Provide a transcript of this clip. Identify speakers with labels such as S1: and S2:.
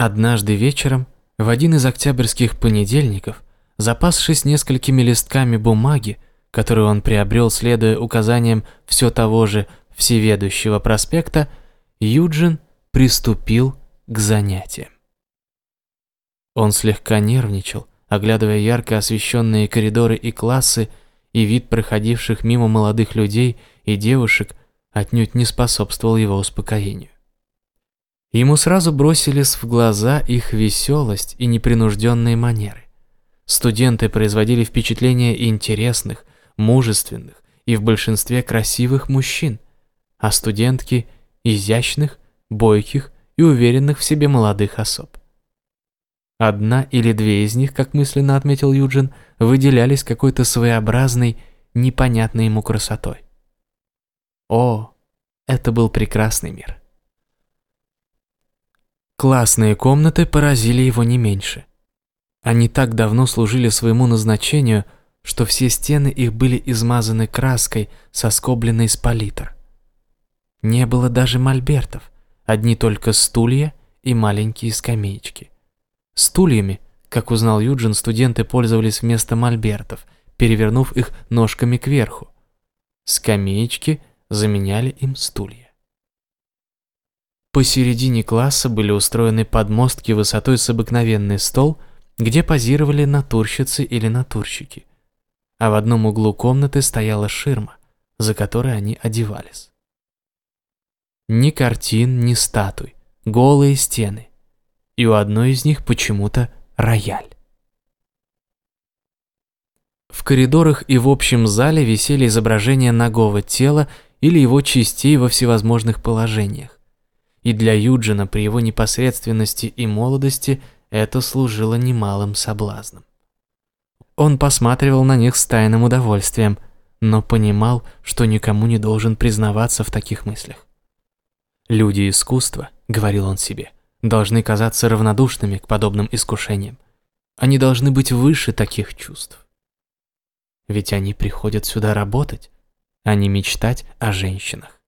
S1: Однажды вечером, в один из октябрьских понедельников, запасшись несколькими листками бумаги, которую он приобрел, следуя указаниям все того же всеведущего проспекта, Юджин приступил к занятиям. Он слегка нервничал, оглядывая ярко освещенные коридоры и классы, и вид проходивших мимо молодых людей и девушек отнюдь не способствовал его успокоению. Ему сразу бросились в глаза их веселость и непринужденные манеры. Студенты производили впечатление интересных, мужественных и в большинстве красивых мужчин, а студентки – изящных, бойких и уверенных в себе молодых особ. Одна или две из них, как мысленно отметил Юджин, выделялись какой-то своеобразной, непонятной ему красотой. О, это был прекрасный мир. Классные комнаты поразили его не меньше. Они так давно служили своему назначению, что все стены их были измазаны краской, соскобленной с палитр. Не было даже мольбертов, одни только стулья и маленькие скамеечки. Стульями, как узнал Юджин, студенты пользовались вместо мольбертов, перевернув их ножками кверху. Скамеечки заменяли им стулья. Посередине класса были устроены подмостки высотой с обыкновенный стол, где позировали натурщицы или натурщики. А в одном углу комнаты стояла ширма, за которой они одевались. Ни картин, ни статуй, голые стены, и у одной из них почему-то рояль. В коридорах и в общем зале висели изображения ногого тела или его частей во всевозможных положениях. И для Юджина при его непосредственности и молодости это служило немалым соблазном. Он посматривал на них с тайным удовольствием, но понимал, что никому не должен признаваться в таких мыслях. «Люди искусства», — говорил он себе, — должны казаться равнодушными к подобным искушениям. Они должны быть выше таких чувств. Ведь они приходят сюда работать, а не мечтать о женщинах.